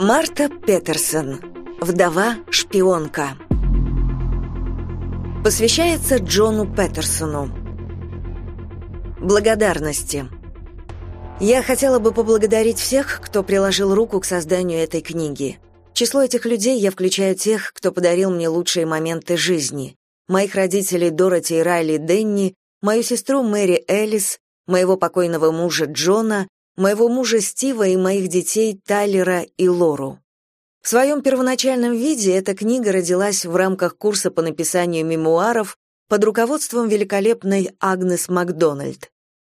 Марта Петерсон. Вдова-шпионка. Посвящается Джону Петерсону. Благодарности. Я хотела бы поблагодарить всех, кто приложил руку к созданию этой книги. Число этих людей я включаю тех, кто подарил мне лучшие моменты жизни. Моих родителей Дороти и Райли Денни, мою сестру Мэри Элис, моего покойного мужа Джона, моего мужа Стива и моих детей Тайлера и Лору. В своем первоначальном виде эта книга родилась в рамках курса по написанию мемуаров под руководством великолепной Агнес Макдональд.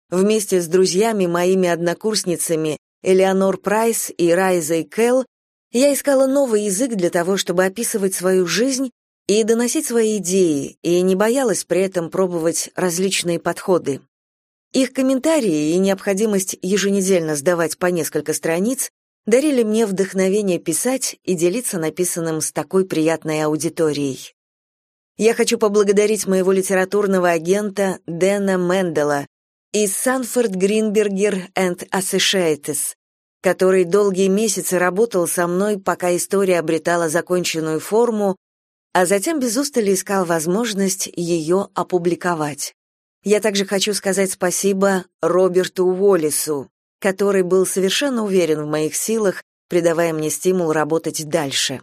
Вместе с друзьями, моими однокурсницами Элеонор Прайс и Райзой Келл я искала новый язык для того, чтобы описывать свою жизнь и доносить свои идеи, и не боялась при этом пробовать различные подходы. Их комментарии и необходимость еженедельно сдавать по несколько страниц дарили мне вдохновение писать и делиться написанным с такой приятной аудиторией. Я хочу поблагодарить моего литературного агента Дэна Мендела из Санфорд Гринбергер and Associates, который долгие месяцы работал со мной, пока история обретала законченную форму, а затем без устали искал возможность ее опубликовать. Я также хочу сказать спасибо Роберту Уоллису, который был совершенно уверен в моих силах, придавая мне стимул работать дальше.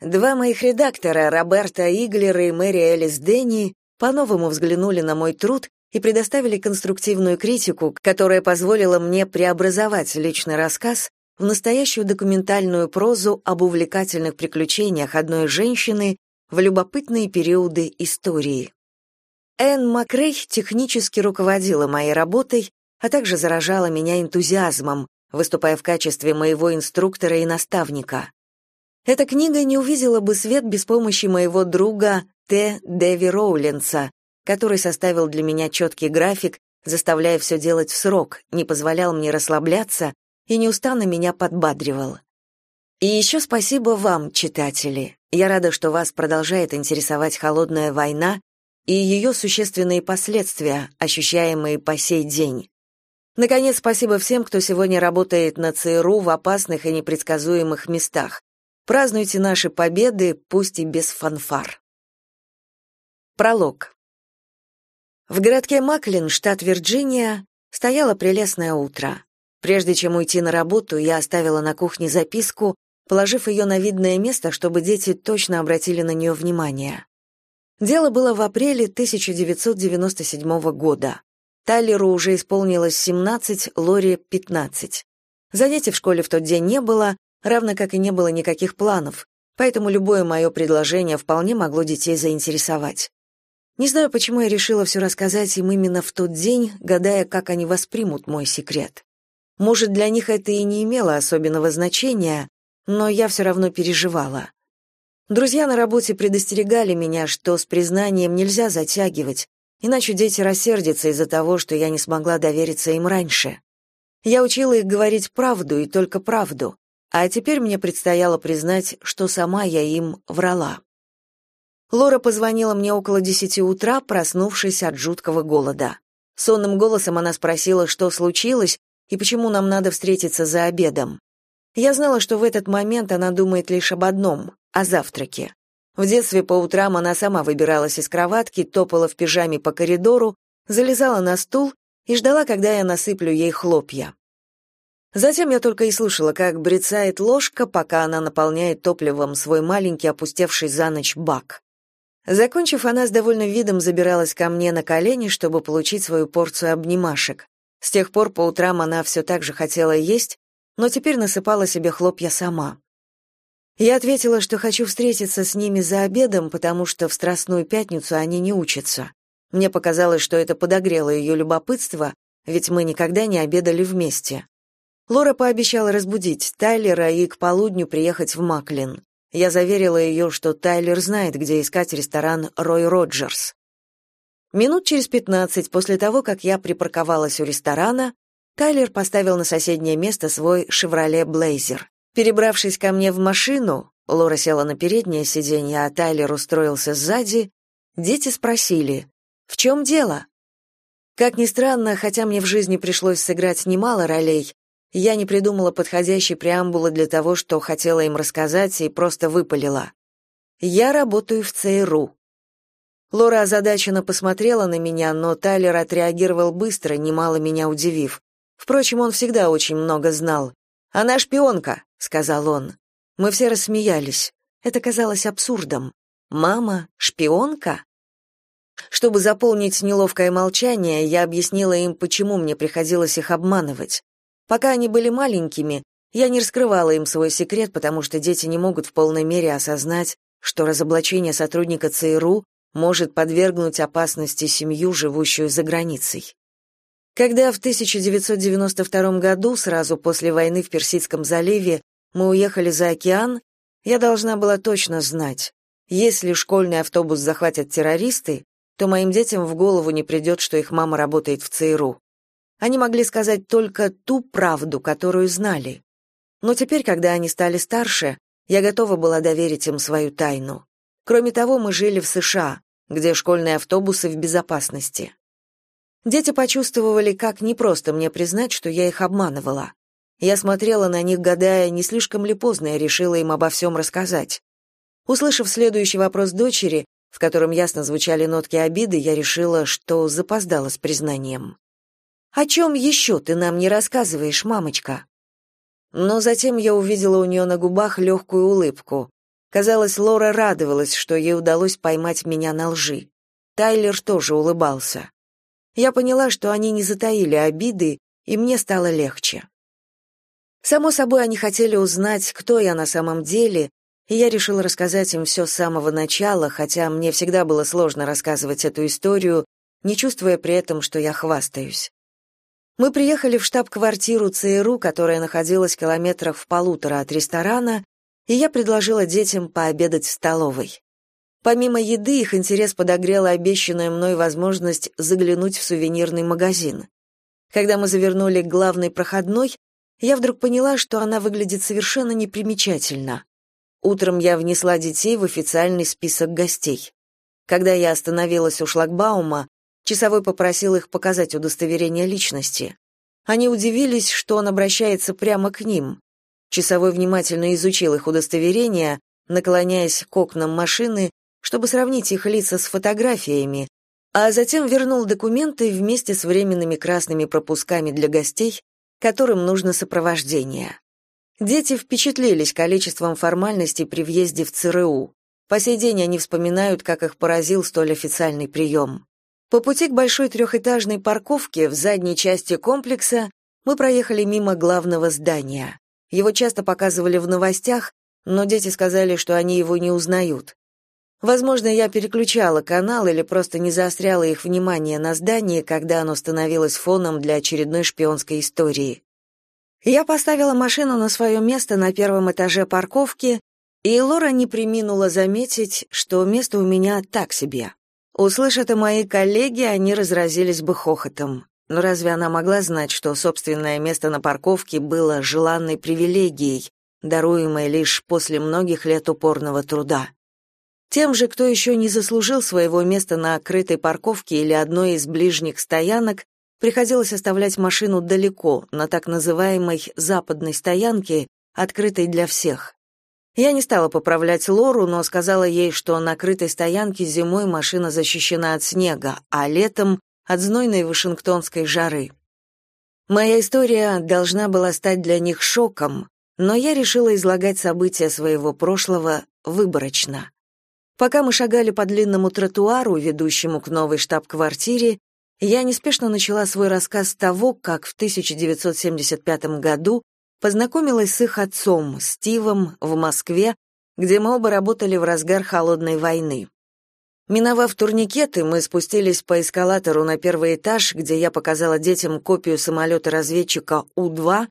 Два моих редактора, Роберта Иглер и Мэри Элис Денни, по-новому взглянули на мой труд и предоставили конструктивную критику, которая позволила мне преобразовать личный рассказ в настоящую документальную прозу об увлекательных приключениях одной женщины в любопытные периоды истории. Энн Макрей технически руководила моей работой, а также заражала меня энтузиазмом, выступая в качестве моего инструктора и наставника. Эта книга не увидела бы свет без помощи моего друга Т. Дэви Роулинса, который составил для меня четкий график, заставляя все делать в срок, не позволял мне расслабляться и неустанно меня подбадривал. И еще спасибо вам, читатели. Я рада, что вас продолжает интересовать холодная война и ее существенные последствия, ощущаемые по сей день. Наконец, спасибо всем, кто сегодня работает на ЦРУ в опасных и непредсказуемых местах. Празднуйте наши победы, пусть и без фанфар. Пролог. В городке Маклин, штат Вирджиния, стояло прелестное утро. Прежде чем уйти на работу, я оставила на кухне записку, положив ее на видное место, чтобы дети точно обратили на нее внимание. Дело было в апреле 1997 года. Тайлеру уже исполнилось 17, Лоре — 15. Занятий в школе в тот день не было, равно как и не было никаких планов, поэтому любое мое предложение вполне могло детей заинтересовать. Не знаю, почему я решила все рассказать им именно в тот день, гадая, как они воспримут мой секрет. Может, для них это и не имело особенного значения, но я все равно переживала. Друзья на работе предостерегали меня, что с признанием нельзя затягивать, иначе дети рассердятся из-за того, что я не смогла довериться им раньше. Я учила их говорить правду и только правду, а теперь мне предстояло признать, что сама я им врала. Лора позвонила мне около десяти утра, проснувшись от жуткого голода. Сонным голосом она спросила, что случилось и почему нам надо встретиться за обедом. Я знала, что в этот момент она думает лишь об одном о завтраке. В детстве по утрам она сама выбиралась из кроватки, топала в пижаме по коридору, залезала на стул и ждала, когда я насыплю ей хлопья. Затем я только и слушала, как брецает ложка, пока она наполняет топливом свой маленький опустевший за ночь бак. Закончив, она с довольным видом забиралась ко мне на колени, чтобы получить свою порцию обнимашек. С тех пор по утрам она все так же хотела есть, но теперь насыпала себе хлопья сама. Я ответила, что хочу встретиться с ними за обедом, потому что в Страстную пятницу они не учатся. Мне показалось, что это подогрело ее любопытство, ведь мы никогда не обедали вместе. Лора пообещала разбудить Тайлера и к полудню приехать в Маклин. Я заверила ее, что Тайлер знает, где искать ресторан «Рой Роджерс». Минут через пятнадцать после того, как я припарковалась у ресторана, Тайлер поставил на соседнее место свой «Шевроле Блейзер». Перебравшись ко мне в машину, Лора села на переднее сиденье, а Тайлер устроился сзади, дети спросили, «В чем дело?» Как ни странно, хотя мне в жизни пришлось сыграть немало ролей, Я не придумала подходящей преамбулы для того, что хотела им рассказать, и просто выпалила. «Я работаю в ЦРУ». Лора озадаченно посмотрела на меня, но Тайлер отреагировал быстро, немало меня удивив. Впрочем, он всегда очень много знал. «Она шпионка», — сказал он. Мы все рассмеялись. Это казалось абсурдом. «Мама? Шпионка?» Чтобы заполнить неловкое молчание, я объяснила им, почему мне приходилось их обманывать. Пока они были маленькими, я не раскрывала им свой секрет, потому что дети не могут в полной мере осознать, что разоблачение сотрудника ЦРУ может подвергнуть опасности семью, живущую за границей. Когда в 1992 году, сразу после войны в Персидском заливе, мы уехали за океан, я должна была точно знать, если школьный автобус захватят террористы, то моим детям в голову не придет, что их мама работает в ЦРУ. Они могли сказать только ту правду, которую знали. Но теперь, когда они стали старше, я готова была доверить им свою тайну. Кроме того, мы жили в США, где школьные автобусы в безопасности. Дети почувствовали, как непросто мне признать, что я их обманывала. Я смотрела на них, гадая, не слишком ли поздно я решила им обо всем рассказать. Услышав следующий вопрос дочери, в котором ясно звучали нотки обиды, я решила, что запоздала с признанием. «О чем еще ты нам не рассказываешь, мамочка?» Но затем я увидела у нее на губах легкую улыбку. Казалось, Лора радовалась, что ей удалось поймать меня на лжи. Тайлер тоже улыбался я поняла, что они не затаили обиды, и мне стало легче. Само собой, они хотели узнать, кто я на самом деле, и я решила рассказать им все с самого начала, хотя мне всегда было сложно рассказывать эту историю, не чувствуя при этом, что я хвастаюсь. Мы приехали в штаб-квартиру ЦРУ, которая находилась в километрах в полутора от ресторана, и я предложила детям пообедать в столовой. Помимо еды, их интерес подогрела обещанная мной возможность заглянуть в сувенирный магазин. Когда мы завернули к главной проходной, я вдруг поняла, что она выглядит совершенно непримечательно. Утром я внесла детей в официальный список гостей. Когда я остановилась у шлагбаума, часовой попросил их показать удостоверение личности. Они удивились, что он обращается прямо к ним. Часовой внимательно изучил их удостоверение, наклоняясь к окнам машины чтобы сравнить их лица с фотографиями, а затем вернул документы вместе с временными красными пропусками для гостей, которым нужно сопровождение. Дети впечатлились количеством формальностей при въезде в ЦРУ. По сей день они вспоминают, как их поразил столь официальный прием. По пути к большой трехэтажной парковке в задней части комплекса мы проехали мимо главного здания. Его часто показывали в новостях, но дети сказали, что они его не узнают. Возможно, я переключала канал или просто не заостряла их внимание на здание, когда оно становилось фоном для очередной шпионской истории. Я поставила машину на свое место на первом этаже парковки, и Лора не приминула заметить, что место у меня так себе. Услышав это мои коллеги, они разразились бы хохотом. Но разве она могла знать, что собственное место на парковке было желанной привилегией, даруемой лишь после многих лет упорного труда? Тем же, кто еще не заслужил своего места на крытой парковке или одной из ближних стоянок, приходилось оставлять машину далеко, на так называемой западной стоянке, открытой для всех. Я не стала поправлять Лору, но сказала ей, что на крытой стоянке зимой машина защищена от снега, а летом — от знойной вашингтонской жары. Моя история должна была стать для них шоком, но я решила излагать события своего прошлого выборочно. Пока мы шагали по длинному тротуару, ведущему к новой штаб-квартире, я неспешно начала свой рассказ с того, как в 1975 году познакомилась с их отцом, Стивом, в Москве, где мы оба работали в разгар холодной войны. Миновав турникеты, мы спустились по эскалатору на первый этаж, где я показала детям копию самолета-разведчика У-2,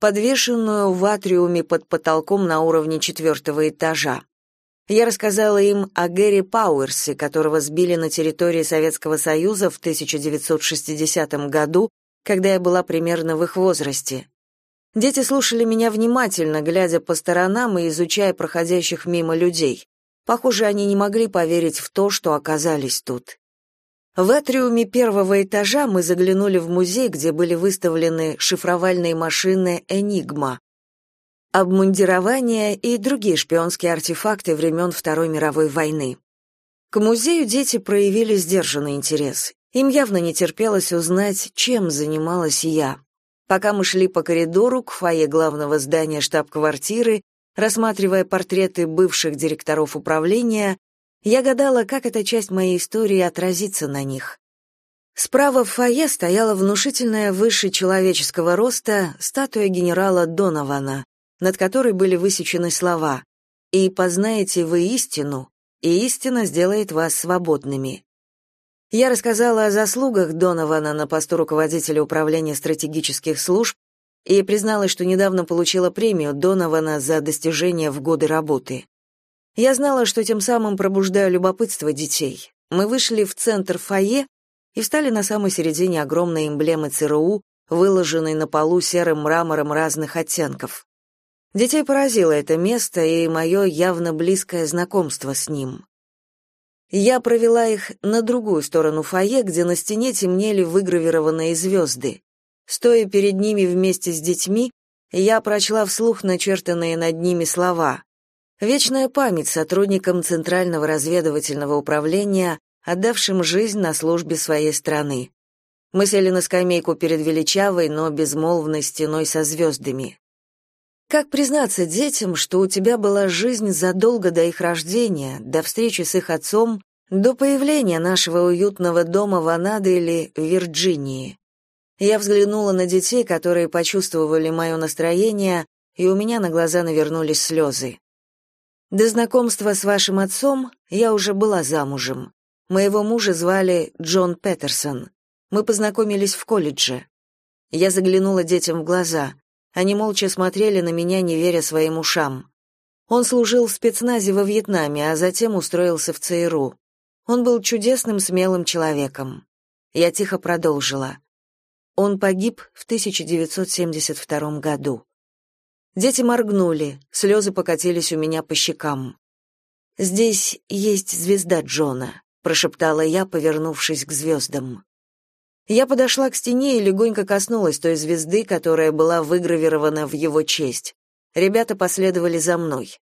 подвешенную в атриуме под потолком на уровне четвертого этажа. Я рассказала им о Гэри Пауэрсе, которого сбили на территории Советского Союза в 1960 году, когда я была примерно в их возрасте. Дети слушали меня внимательно, глядя по сторонам и изучая проходящих мимо людей. Похоже, они не могли поверить в то, что оказались тут. В атриуме первого этажа мы заглянули в музей, где были выставлены шифровальные машины «Энигма», обмундирование и другие шпионские артефакты времен Второй мировой войны. К музею дети проявили сдержанный интерес. Им явно не терпелось узнать, чем занималась я. Пока мы шли по коридору к фойе главного здания штаб-квартиры, рассматривая портреты бывших директоров управления, я гадала, как эта часть моей истории отразится на них. Справа в фойе стояла внушительная выше человеческого роста статуя генерала Донована, над которой были высечены слова «И познаете вы истину, и истина сделает вас свободными». Я рассказала о заслугах Донована на посту руководителя управления стратегических служб и призналась, что недавно получила премию Донована за достижения в годы работы. Я знала, что тем самым пробуждаю любопытство детей. Мы вышли в центр фойе и встали на самой середине огромной эмблемы ЦРУ, выложенной на полу серым мрамором разных оттенков. Детей поразило это место и мое явно близкое знакомство с ним. Я провела их на другую сторону фойе, где на стене темнели выгравированные звезды. Стоя перед ними вместе с детьми, я прочла вслух начертанные над ними слова. Вечная память сотрудникам Центрального разведывательного управления, отдавшим жизнь на службе своей страны. Мы сели на скамейку перед величавой, но безмолвной стеной со звездами. Как признаться детям, что у тебя была жизнь задолго до их рождения, до встречи с их отцом, до появления нашего уютного дома в Анадыре, Вирджинии? Я взглянула на детей, которые почувствовали мое настроение, и у меня на глаза навернулись слезы. До знакомства с вашим отцом я уже была замужем. Моего мужа звали Джон Петерсон. Мы познакомились в колледже. Я заглянула детям в глаза. Они молча смотрели на меня, не веря своим ушам. Он служил в спецназе во Вьетнаме, а затем устроился в ЦРУ. Он был чудесным, смелым человеком. Я тихо продолжила. Он погиб в 1972 году. Дети моргнули, слезы покатились у меня по щекам. «Здесь есть звезда Джона», — прошептала я, повернувшись к звездам. Я подошла к стене и легонько коснулась той звезды, которая была выгравирована в его честь. Ребята последовали за мной.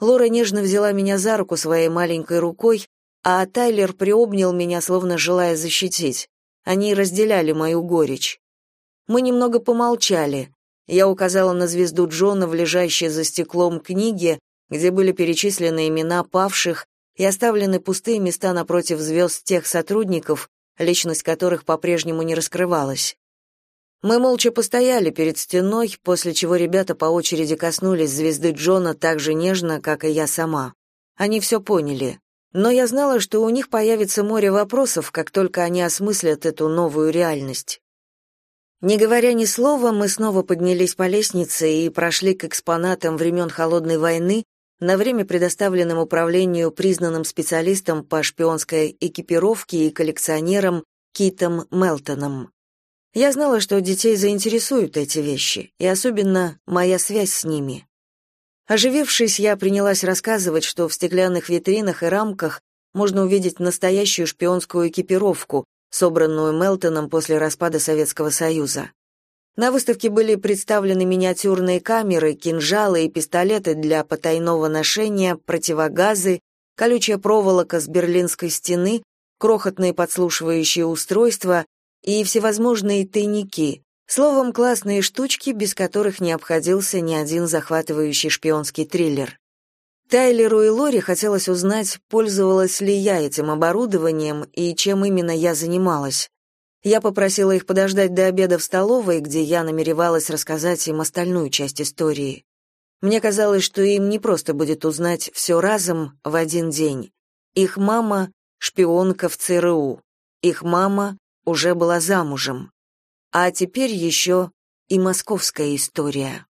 Лора нежно взяла меня за руку своей маленькой рукой, а Тайлер приобнял меня, словно желая защитить. Они разделяли мою горечь. Мы немного помолчали. Я указала на звезду Джона в лежащей за стеклом книге, где были перечислены имена павших и оставлены пустые места напротив звезд тех сотрудников, личность которых по-прежнему не раскрывалась. Мы молча постояли перед стеной, после чего ребята по очереди коснулись звезды Джона так же нежно, как и я сама. Они все поняли. Но я знала, что у них появится море вопросов, как только они осмыслят эту новую реальность. Не говоря ни слова, мы снова поднялись по лестнице и прошли к экспонатам времен Холодной войны, на время предоставленным управлению признанным специалистом по шпионской экипировке и коллекционером Китом Мелтоном. Я знала, что детей заинтересуют эти вещи, и особенно моя связь с ними. Оживившись, я принялась рассказывать, что в стеклянных витринах и рамках можно увидеть настоящую шпионскую экипировку, собранную Мелтоном после распада Советского Союза. На выставке были представлены миниатюрные камеры, кинжалы и пистолеты для потайного ношения, противогазы, колючая проволока с берлинской стены, крохотные подслушивающие устройства и всевозможные тайники. Словом, классные штучки, без которых не обходился ни один захватывающий шпионский триллер. Тайлеру и Лори хотелось узнать, пользовалась ли я этим оборудованием и чем именно я занималась. Я попросила их подождать до обеда в столовой, где я намеревалась рассказать им остальную часть истории. Мне казалось, что им не просто будет узнать все разом в один день. Их мама — шпионка в ЦРУ. Их мама уже была замужем. А теперь еще и московская история.